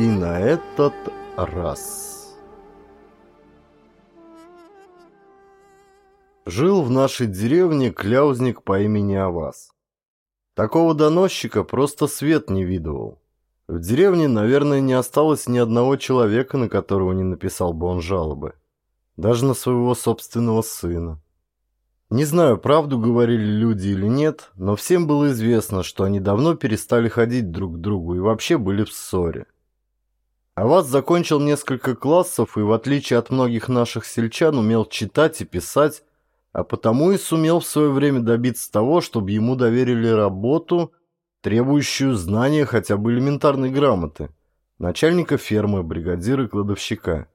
И на этот раз. Жил в нашей деревне кляузник по имени Авас. Такого доносчика просто свет не видывал. В деревне, наверное, не осталось ни одного человека, на которого не написал бы он жалобы. Даже на своего собственного сына. Не знаю, правду говорили люди или нет, но всем было известно, что они давно перестали ходить друг к другу и вообще были в ссоре. Аваз закончил несколько классов и, в отличие от многих наших сельчан, умел читать и писать, а потому и сумел в свое время добиться того, чтобы ему доверили работу, требующую знания хотя бы элементарной грамоты, начальника фермы, бригадира кладовщика.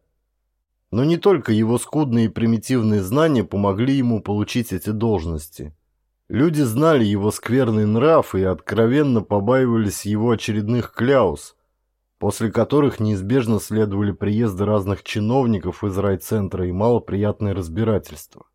Но не только его скудные и примитивные знания помогли ему получить эти должности. Люди знали его скверный нрав и откровенно побаивались его очередных кляус, после которых неизбежно следовали приезды разных чиновников из райцентра и малоприятные разбирательства.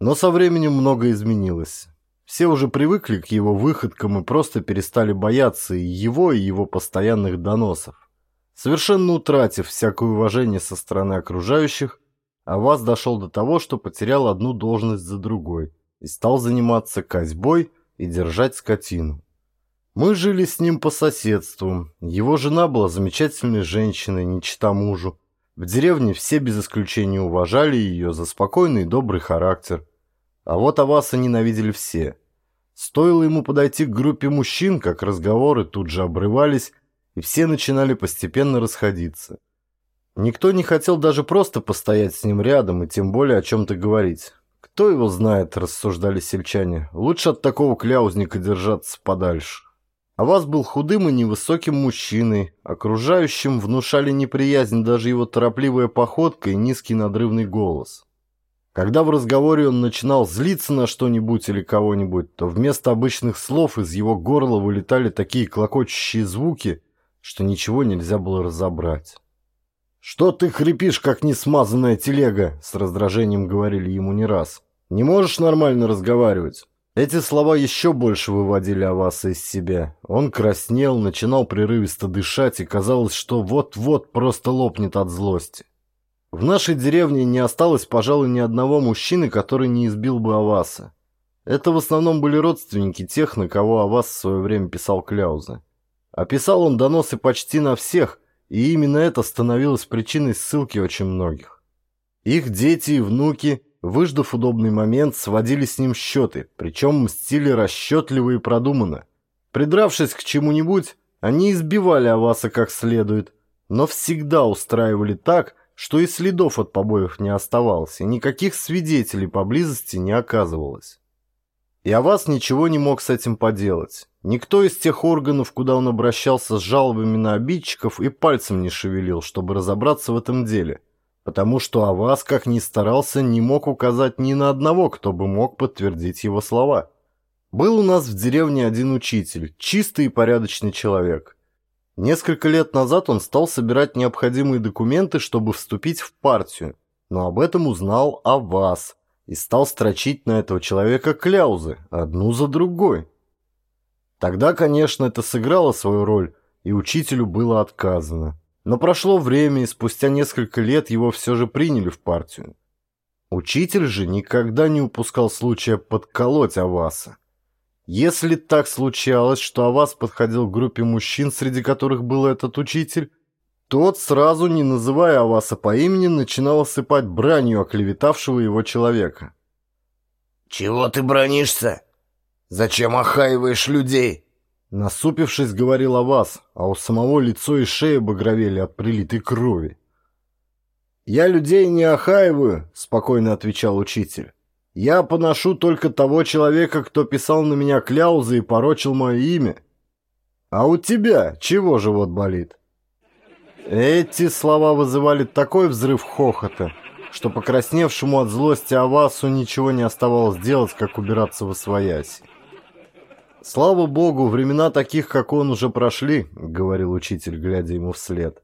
Но со временем многое изменилось. Все уже привыкли к его выходкам и просто перестали бояться и его, и его постоянных доносов. Совершенно утратив всякое уважение со стороны окружающих, Аваз дошел до того, что потерял одну должность за другой и стал заниматься козьбой и держать скотину. Мы жили с ним по соседству. Его жена была замечательной женщиной, не чита мужу. В деревне все без исключения уважали ее за спокойный и добрый характер. А вот Аваса ненавидели все. Стоило ему подойти к группе мужчин, как разговоры тут же обрывались, и все начинали постепенно расходиться. Никто не хотел даже просто постоять с ним рядом и тем более о чем-то говорить. «Кто его знает», — рассуждали сельчане, — «лучше от такого кляузника держаться подальше». А вас был худым и невысоким мужчиной, окружающим внушали неприязнь даже его торопливая походка и низкий надрывный голос. Когда в разговоре он начинал злиться на что-нибудь или кого-нибудь, то вместо обычных слов из его горла вылетали такие клокочущие звуки, что ничего нельзя было разобрать. «Что ты хрипишь, как несмазанная телега?» — с раздражением говорили ему не раз. «Не можешь нормально разговаривать?» Эти слова еще больше выводили Аваса из себя. Он краснел, начинал прерывисто дышать, и казалось, что вот-вот просто лопнет от злости. В нашей деревне не осталось, пожалуй, ни одного мужчины, который не избил бы Аваса. Это в основном были родственники тех, на кого Авас в свое время писал кляузы. Описал он доносы почти на всех, и именно это становилось причиной ссылки очень многих. Их дети и внуки, выждав удобный момент, сводили с ним счеты, причем мстили расчетливо и продуманно. Придравшись к чему-нибудь, они избивали Аваса как следует, но всегда устраивали так, что и следов от побоев не оставалось, и никаких свидетелей поблизости не оказывалось. И Авас ничего не мог с этим поделать. Никто из тех органов, куда он обращался с жалобами на обидчиков, и пальцем не шевелил, чтобы разобраться в этом деле. Потому что Авас, как ни старался, не мог указать ни на одного, кто бы мог подтвердить его слова. Был у нас в деревне один учитель, чистый и порядочный человек. Несколько лет назад он стал собирать необходимые документы, чтобы вступить в партию, но об этом узнал Авас и стал строчить на этого человека кляузы, одну за другой. Тогда, конечно, это сыграло свою роль, и учителю было отказано. Но прошло время, и спустя несколько лет его все же приняли в партию. Учитель же никогда не упускал случая подколоть Аваса. Если так случалось, что Авас подходил к группе мужчин, среди которых был этот учитель, тот, сразу не называя Аваса по имени, начинал осыпать бранью оклеветавшего его человека. «Чего ты бронишься?» Зачем охаиваешь людей?» Насупившись, говорил о вас, а у самого лицо и шея багровели от прилитой крови. «Я людей не охаиваю», — спокойно отвечал учитель. «Я поношу только того человека, кто писал на меня кляузы и порочил мое имя. А у тебя чего живот болит?» Эти слова вызывали такой взрыв хохота, что покрасневшему от злости Авасу ничего не оставалось делать, как убираться во свояси. «Слава богу, времена таких, как он, уже прошли», — говорил учитель, глядя ему вслед.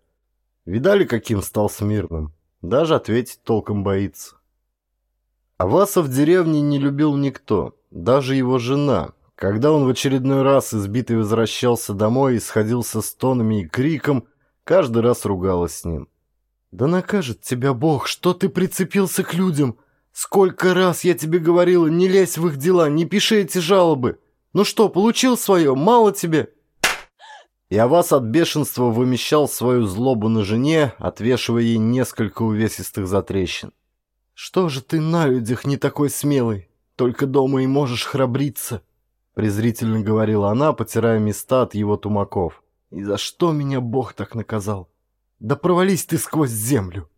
«Видали, каким стал смирным? Даже ответить толком боится». Аваса в деревне не любил никто, даже его жена. Когда он в очередной раз избитый возвращался домой и сходился с тонами и криком, каждый раз ругалась с ним. «Да накажет тебя Бог, что ты прицепился к людям! Сколько раз я тебе говорила, не лезь в их дела, не пиши эти жалобы! Ну что, получил свое, мало тебе?» И Авас от бешенства вымещал свою злобу на жене, отвешивая ей несколько увесистых затрещин. «Что же ты на людях не такой смелый? Только дома и можешь храбриться!» презрительно говорила она, потирая места от его тумаков. «И за что меня Бог так наказал? Да провались ты сквозь землю!»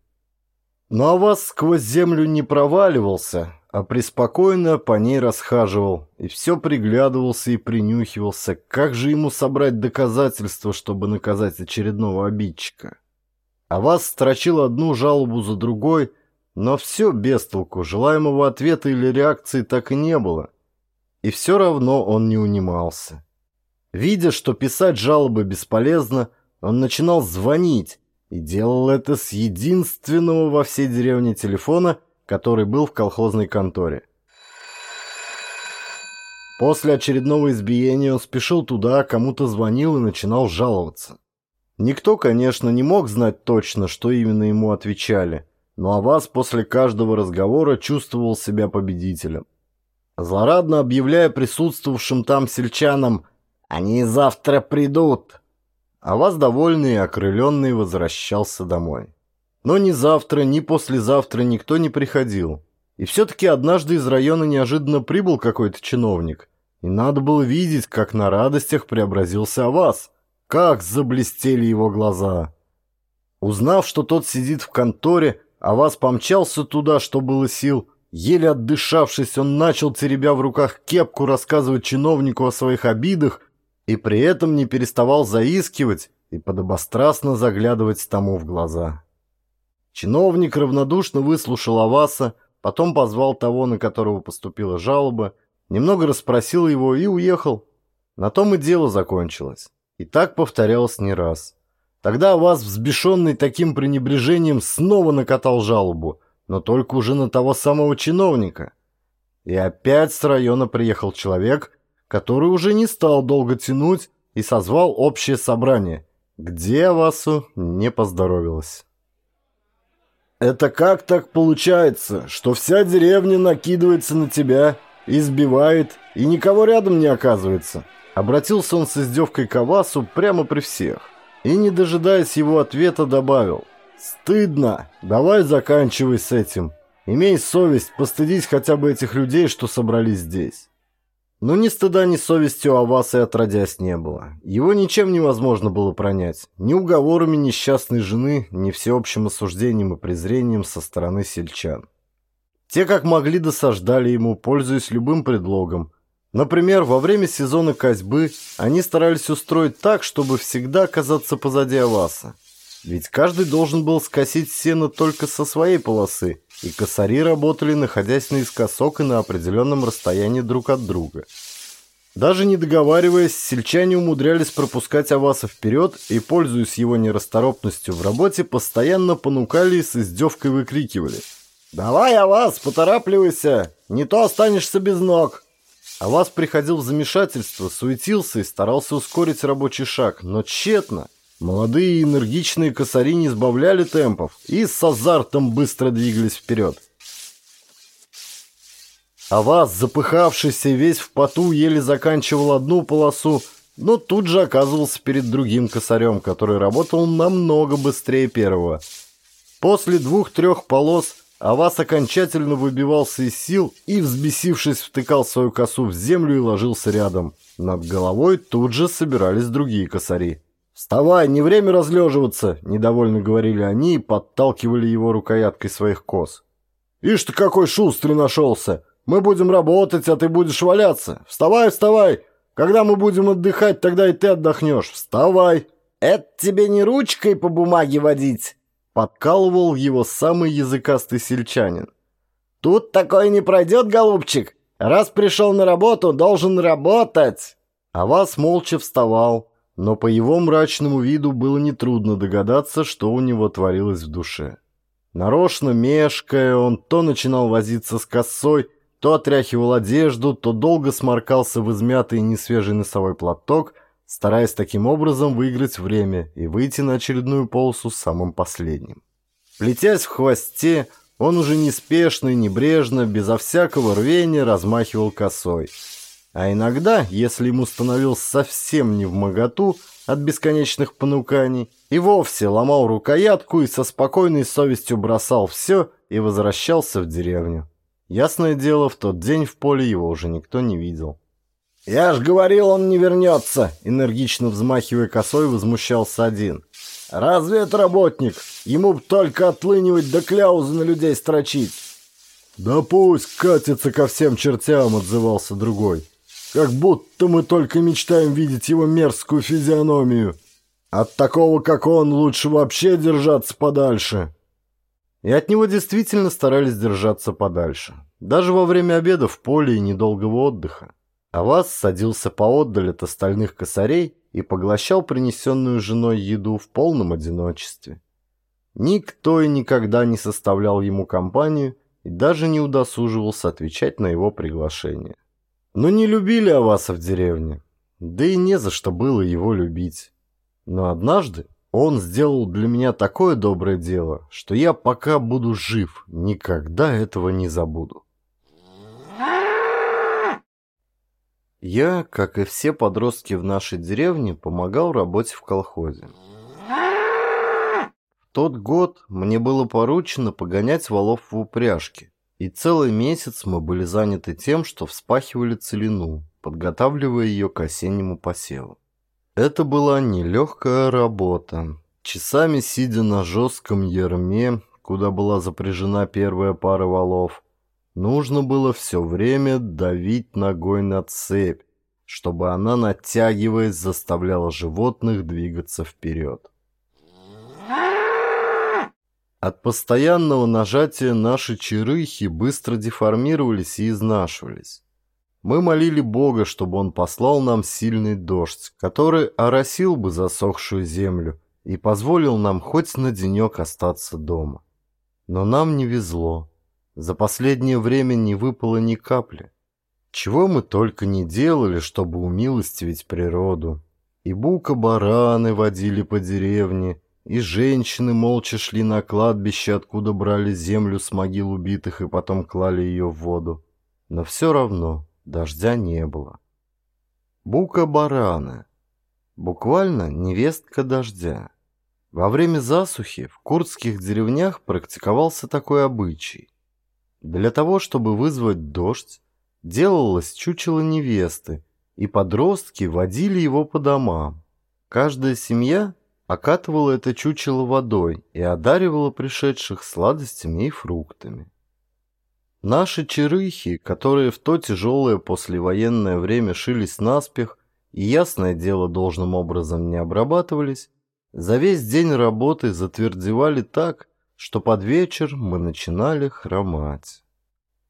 Но Авас сквозь землю не проваливался, а преспокойно по ней расхаживал и все приглядывался и принюхивался, как же ему собрать доказательства, чтобы наказать очередного обидчика. А вас строчил одну жалобу за другой, но все без толку, желаемого ответа или реакции так и не было. И все равно он не унимался. Видя, что писать жалобы бесполезно, он начинал звонить, и делал это с единственного во всей деревне телефона – который был в колхозной конторе. После очередного избиения он спешил туда, кому-то звонил и начинал жаловаться. Никто, конечно, не мог знать точно, что именно ему отвечали, но Аваз после каждого разговора чувствовал себя победителем. Злорадно объявляя присутствовавшим там сельчанам «Они завтра придут!», Аваз, довольный и окрыленный, возвращался домой. Но ни завтра, ни послезавтра никто не приходил. И все-таки однажды из района неожиданно прибыл какой-то чиновник. И надо было видеть, как на радостях преобразился Авас. Как заблестели его глаза. Узнав, что тот сидит в конторе, Авас помчался туда, что было сил. Еле отдышавшись, он начал, теребя в руках кепку, рассказывать чиновнику о своих обидах и при этом не переставал заискивать и подобострастно заглядывать тому в глаза. Чиновник равнодушно выслушал Аваса, потом позвал того, на которого поступила жалоба, немного расспросил его и уехал. На том и дело закончилось. И так повторялось не раз. Тогда Авас, взбешенный таким пренебрежением, снова накатал жалобу, но только уже на того самого чиновника. И опять с района приехал человек, который уже не стал долго тянуть и созвал общее собрание, где Авасу не поздоровилось. Это как так получается, что вся деревня накидывается на тебя, избивает, и никого рядом не оказывается?» Обратился он с издевкой к Авасу прямо при всех. И, не дожидаясь его ответа, добавил. «Стыдно! Давай заканчивай с этим. Имей совесть, постыдись хотя бы этих людей, что собрались здесь». Но ни стыда, ни совести у Аваса и отродясь не было. Его ничем невозможно было пронять. Ни уговорами несчастной жены, ни всеобщим осуждением и презрением со стороны сельчан. Те, как могли, досаждали ему, пользуясь любым предлогом. Например, во время сезона козьбы они старались устроить так, чтобы всегда оказаться позади Аваса. Ведь каждый должен был скосить сено только со своей полосы, и косари работали, находясь наискосок и на определенном расстоянии друг от друга. Даже не договариваясь, сельчане умудрялись пропускать Аваса вперед и, пользуясь его нерасторопностью в работе, постоянно понукали и с издевкой выкрикивали. «Давай, Авас, поторапливайся! Не то останешься без ног!» Авас приходил в замешательство, суетился и старался ускорить рабочий шаг, но тщетно – Молодые энергичные косари не сбавляли темпов и с азартом быстро двигались вперед. А вас, запыхавшийся весь в поту, еле заканчивал одну полосу, но тут же оказывался перед другим косарем, который работал намного быстрее первого. После двух-трех полос Авас окончательно выбивался из сил и, взбесившись, втыкал свою косу в землю и ложился рядом. Над головой тут же собирались другие косари. «Вставай, не время разлеживаться!» — недовольно говорили они и подталкивали его рукояткой своих кос. «Ишь ты какой шустрый нашелся! Мы будем работать, а ты будешь валяться! Вставай, вставай! Когда мы будем отдыхать, тогда и ты отдохнешь! Вставай!» «Это тебе не ручкой по бумаге водить!» — подкалывал его самый языкастый сельчанин. «Тут такое не пройдет, голубчик! Раз пришел на работу, должен работать!» А вас молча вставал, но по его мрачному виду было нетрудно догадаться, что у него творилось в душе. Нарочно мешкая, он то начинал возиться с косой, то отряхивал одежду, то долго сморкался в измятый несвежий носовой платок, стараясь таким образом выиграть время и выйти на очередную полосу самым последним. Плетясь в хвосте, он уже неспешно и небрежно, безо всякого рвения размахивал косой. А иногда, если ему становился совсем не в моготу от бесконечных понуканий, и вовсе ломал рукоятку и со спокойной совестью бросал все и возвращался в деревню. Ясное дело, в тот день в поле его уже никто не видел. «Я ж говорил, он не вернется!» Энергично взмахивая косой, возмущался один. «Разве это работник? Ему б только отлынивать да кляузы на людей строчить!» «Да пусть катится ко всем чертям!» — отзывался другой. «Как будто мы только мечтаем видеть его мерзкую физиономию. От такого, как он, лучше вообще держаться подальше!» И от него действительно старались держаться подальше. Даже во время обеда в поле и недолгого отдыха. А вас садился поотдаль от остальных косарей и поглощал принесенную женой еду в полном одиночестве. Никто и никогда не составлял ему компанию и даже не удосуживался отвечать на его приглашение. Но не любили Аваса в деревне, да и не за что было его любить. Но однажды он сделал для меня такое доброе дело, что я пока буду жив, никогда этого не забуду. Я, как и все подростки в нашей деревне, помогал работе в колхозе. В тот год мне было поручено погонять валов в упряжке, и целый месяц мы были заняты тем, что вспахивали целину, подготавливая ее к осеннему посеву. Это была нелегкая работа. Часами сидя на жестком ерме, куда была запряжена первая пара валов, Нужно было все время давить ногой на цепь, чтобы она, натягиваясь, заставляла животных двигаться вперед. От постоянного нажатия наши черыхи быстро деформировались и изнашивались. Мы молили Бога, чтобы Он послал нам сильный дождь, который оросил бы засохшую землю и позволил нам хоть на денек остаться дома. Но нам не везло. За последнее время не выпало ни капли. Чего мы только не делали, чтобы умилостивить природу. И бука-бараны водили по деревне, и женщины молча шли на кладбище, откуда брали землю с могил убитых и потом клали ее в воду. Но все равно дождя не было. Бука-бараны. Буквально невестка дождя. Во время засухи в курдских деревнях практиковался такой обычай. Для того, чтобы вызвать дождь, делалось чучело невесты, и подростки водили его по домам. Каждая семья окатывала это чучело водой и одаривала пришедших сладостями и фруктами. Наши черыхи, которые в то тяжелое послевоенное время шились наспех и, ясное дело, должным образом не обрабатывались, за весь день работы затвердевали так, что под вечер мы начинали хромать.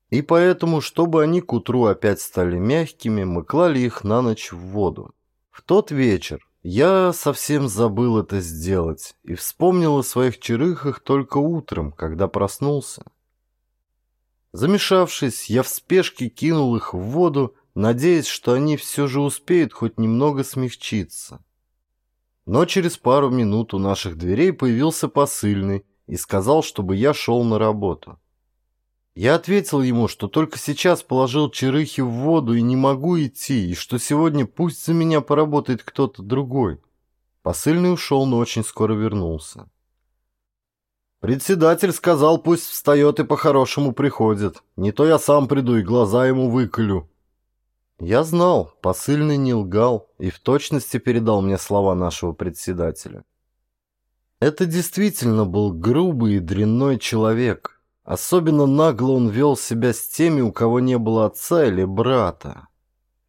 И поэтому, чтобы они к утру опять стали мягкими, мы клали их на ночь в воду. В тот вечер я совсем забыл это сделать и вспомнил о своих черыхах только утром, когда проснулся. Замешавшись, я в спешке кинул их в воду, надеясь, что они все же успеют хоть немного смягчиться. Но через пару минут у наших дверей появился посыльный и сказал, чтобы я шел на работу. Я ответил ему, что только сейчас положил черыхи в воду и не могу идти, и что сегодня пусть за меня поработает кто-то другой. Посыльный ушел, но очень скоро вернулся. Председатель сказал, пусть встает и по-хорошему приходит. Не то я сам приду и глаза ему выколю. Я знал, посыльный не лгал и в точности передал мне слова нашего председателя. Это действительно был грубый и дрянной человек. Особенно нагло он вел себя с теми, у кого не было отца или брата.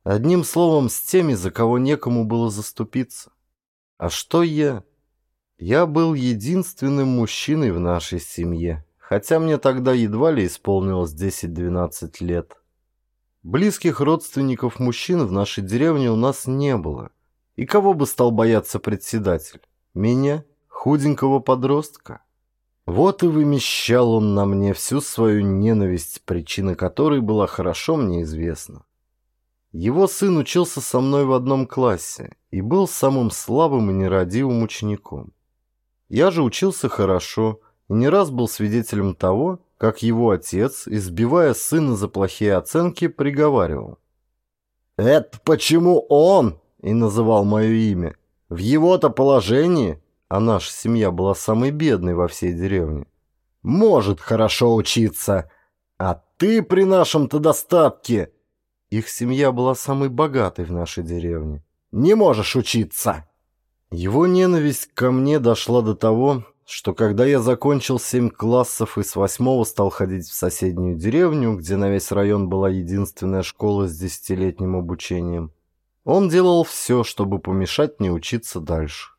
Одним словом, с теми, за кого некому было заступиться. А что я? Я был единственным мужчиной в нашей семье, хотя мне тогда едва ли исполнилось 10-12 лет. Близких родственников мужчин в нашей деревне у нас не было. И кого бы стал бояться председатель? Меня? худенького подростка. Вот и вымещал он на мне всю свою ненависть, причина которой была хорошо мне известна. Его сын учился со мной в одном классе и был самым слабым и нерадивым учеником. Я же учился хорошо и не раз был свидетелем того, как его отец, избивая сына за плохие оценки, приговаривал. «Это почему он?» и называл мое имя. В его-то положении, а наша семья была самой бедной во всей деревне, может хорошо учиться, а ты при нашем-то достатке... Их семья была самой богатой в нашей деревне. Не можешь учиться. Его ненависть ко мне дошла до того, что когда я закончил семь классов и с восьмого стал ходить в соседнюю деревню, где на весь район была единственная школа с десятилетним обучением, он делал все, чтобы помешать мне учиться дальше.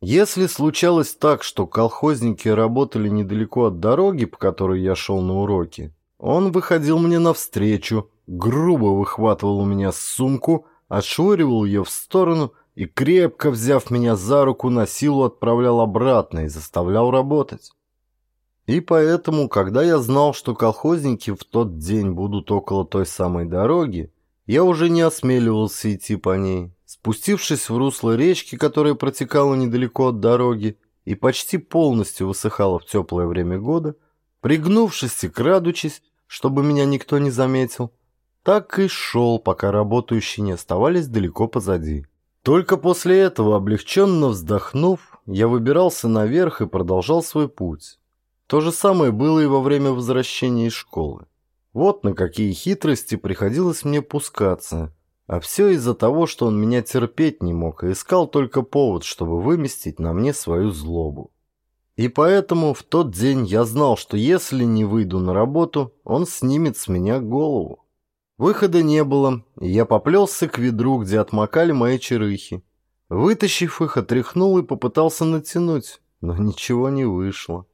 Если случалось так, что колхозники работали недалеко от дороги, по которой я шел на уроки, он выходил мне навстречу, грубо выхватывал у меня сумку, отшвыривал ее в сторону и, крепко взяв меня за руку, на силу отправлял обратно и заставлял работать. И поэтому, когда я знал, что колхозники в тот день будут около той самой дороги, я уже не осмеливался идти по ней. Спустившись в русло речки, которая протекала недалеко от дороги и почти полностью высыхала в теплое время года, пригнувшись и крадучись, чтобы меня никто не заметил, так и шел, пока работающие не оставались далеко позади. Только после этого, облегченно вздохнув, я выбирался наверх и продолжал свой путь. То же самое было и во время возвращения из школы. Вот на какие хитрости приходилось мне пускаться. А все из-за того, что он меня терпеть не мог и искал только повод, чтобы выместить на мне свою злобу. И поэтому в тот день я знал, что если не выйду на работу, он снимет с меня голову. Выхода не было, и я поплелся к ведру, где отмокали мои черыхи. Вытащив их, отряхнул и попытался натянуть, но ничего не вышло.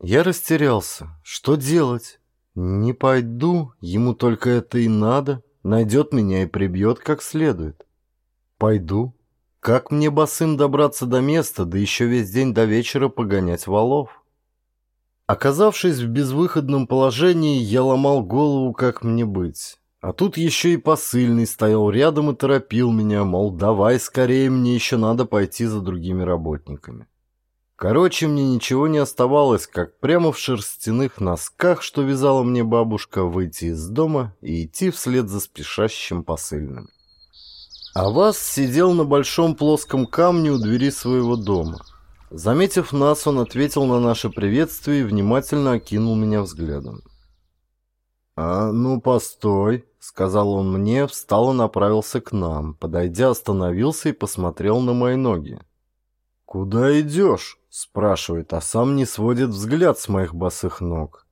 Я растерялся. Что делать? «Не пойду, ему только это и надо, найдет меня и прибьет как следует. Пойду. Как мне босым добраться до места, да еще весь день до вечера погонять валов?» Оказавшись в безвыходном положении, я ломал голову, как мне быть. А тут еще и посыльный стоял рядом и торопил меня, мол, давай скорее, мне еще надо пойти за другими работниками. Короче, мне ничего не оставалось, как прямо в шерстяных носках, что вязала мне бабушка, выйти из дома и идти вслед за спешащим посыльным. А вас сидел на большом плоском камне у двери своего дома. Заметив нас, он ответил на наше приветствие и внимательно окинул меня взглядом. «А ну, постой», — сказал он мне, встал и направился к нам. Подойдя, остановился и посмотрел на мои ноги. «Куда идешь?» Спрашивает, а сам не сводит взгляд с моих босых ног.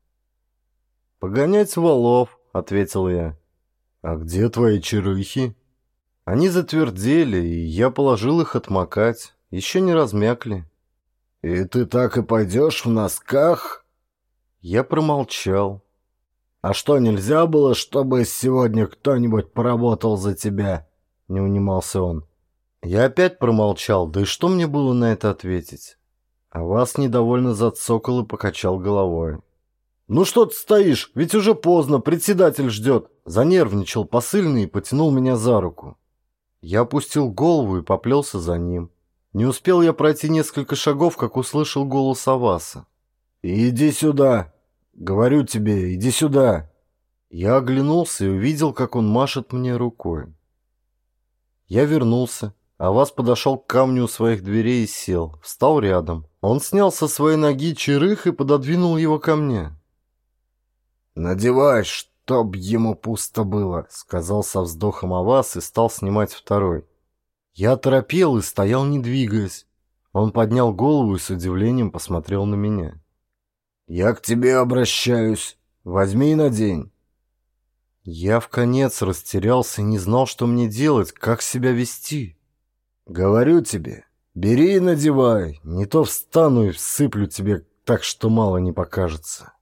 «Погонять валов», — ответил я. «А где твои черыхи?» Они затвердели, и я положил их отмокать. Еще не размякли. «И ты так и пойдешь в носках?» Я промолчал. «А что, нельзя было, чтобы сегодня кто-нибудь поработал за тебя?» Не унимался он. Я опять промолчал, да и что мне было на это ответить? А вас недовольно зацокал и покачал головой. «Ну что ты стоишь? Ведь уже поздно, председатель ждет!» Занервничал посыльный и потянул меня за руку. Я опустил голову и поплелся за ним. Не успел я пройти несколько шагов, как услышал голос Аваса. «Иди сюда! Говорю тебе, иди сюда!» Я оглянулся и увидел, как он машет мне рукой. Я вернулся, а вас подошел к камню у своих дверей и сел, встал рядом. Он снял со своей ноги черых и пододвинул его ко мне. «Надевай, чтоб ему пусто было», — сказал со вздохом Авас и стал снимать второй. Я торопел и стоял, не двигаясь. Он поднял голову и с удивлением посмотрел на меня. «Я к тебе обращаюсь. Возьми и надень». Я в конец растерялся и не знал, что мне делать, как себя вести. Говорю тебе, бери и надевай, не то встану и всыплю тебе так, что мало не покажется.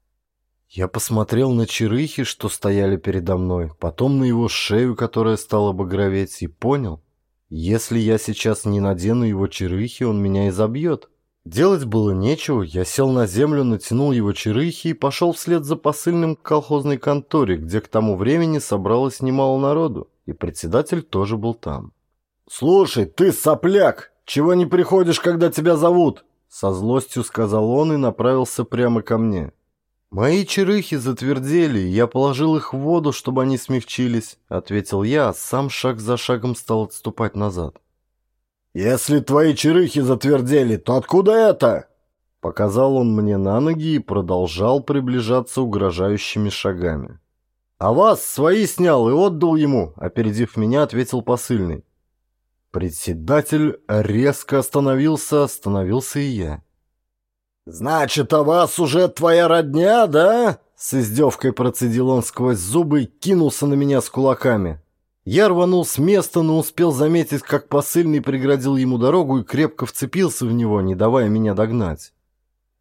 Я посмотрел на черыхи, что стояли передо мной, потом на его шею, которая стала багроветь, и понял, если я сейчас не надену его черыхи, он меня изобьет. Делать было нечего, я сел на землю, натянул его черыхи и пошел вслед за посыльным к колхозной конторе, где к тому времени собралось немало народу, и председатель тоже был там. «Слушай, ты сопляк! Чего не приходишь, когда тебя зовут?» Со злостью сказал он и направился прямо ко мне. «Мои черыхи затвердели, я положил их в воду, чтобы они смягчились», — ответил я, а сам шаг за шагом стал отступать назад. «Если твои черыхи затвердели, то откуда это?» Показал он мне на ноги и продолжал приближаться угрожающими шагами. «А вас свои снял и отдал ему», — опередив меня, ответил посыльный. Председатель резко остановился, остановился и я. «Значит, а вас уже твоя родня, да?» С издевкой процедил он сквозь зубы и кинулся на меня с кулаками. Я рванул с места, но успел заметить, как посыльный преградил ему дорогу и крепко вцепился в него, не давая меня догнать.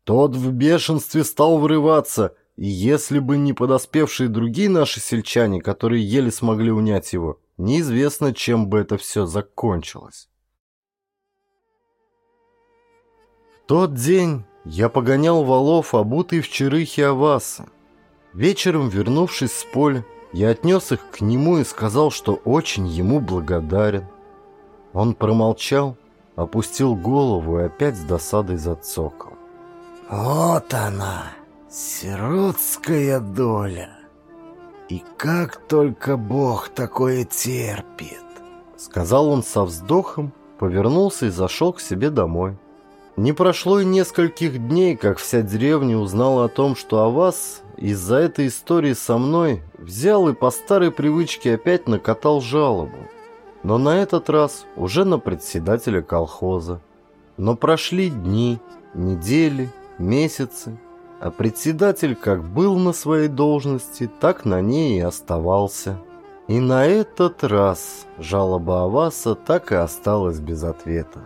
Тот в бешенстве стал врываться, и если бы не подоспевшие другие наши сельчане, которые еле смогли унять его, неизвестно, чем бы это все закончилось. В тот день я погонял валов, обутый в черыхе Аваса. Вечером, вернувшись с поля, я отнес их к нему и сказал, что очень ему благодарен. Он промолчал, опустил голову и опять с досадой зацокал. «Вот она, сиротская доля! И как только Бог такое терпит!» Сказал он со вздохом, повернулся и зашел к себе домой. Не прошло и нескольких дней, как вся деревня узнала о том, что о вас из-за этой истории со мной взял и по старой привычке опять накатал жалобу. Но на этот раз уже на председателя колхоза. Но прошли дни, недели, месяцы, а председатель как был на своей должности, так на ней и оставался. И на этот раз жалоба Аваса так и осталась без ответа.